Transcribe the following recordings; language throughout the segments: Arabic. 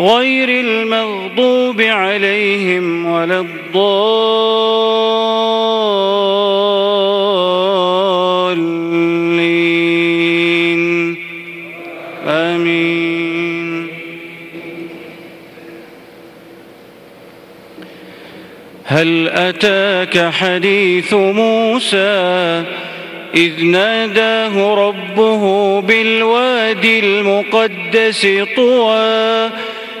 غير المغضوب عليهم ولا الضالين. آمين. هل أتاك حديث موسى إذ ناداه ربه بالوادي المقدس طوى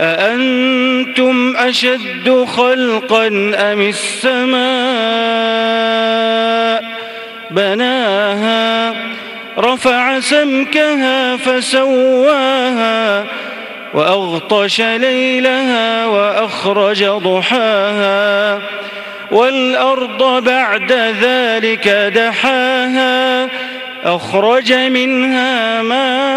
أأنتم أشد خلقا أم السماء؟ بناها رفع سمكها فسواها وأغطش ليلها وأخرج ضحاها والأرض بعد ذلك دحاها أخرج منها ماءها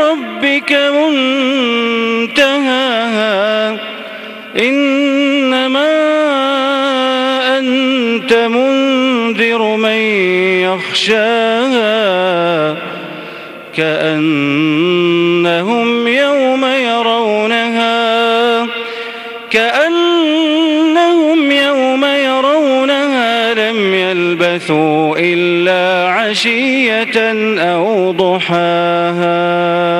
ربك منتهاها. إنما أنت منذر من يخشاها. كأنهم يوم يلبثوا إلا عشية أو ضحاها.